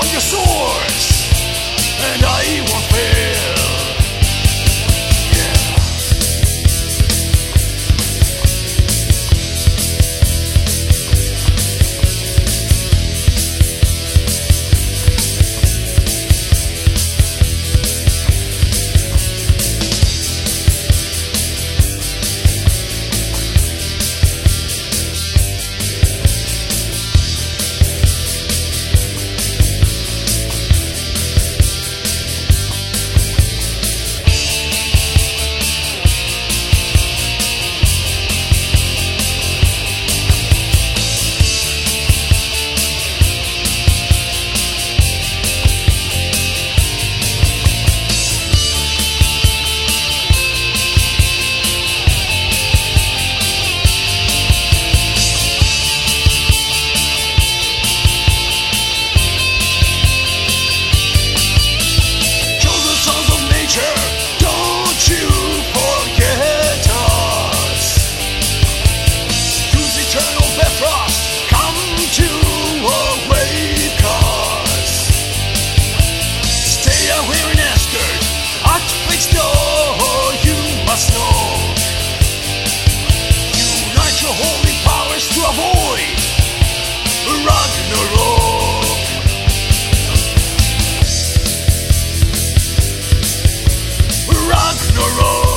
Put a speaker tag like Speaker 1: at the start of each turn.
Speaker 1: From your source, and I fail. Lord.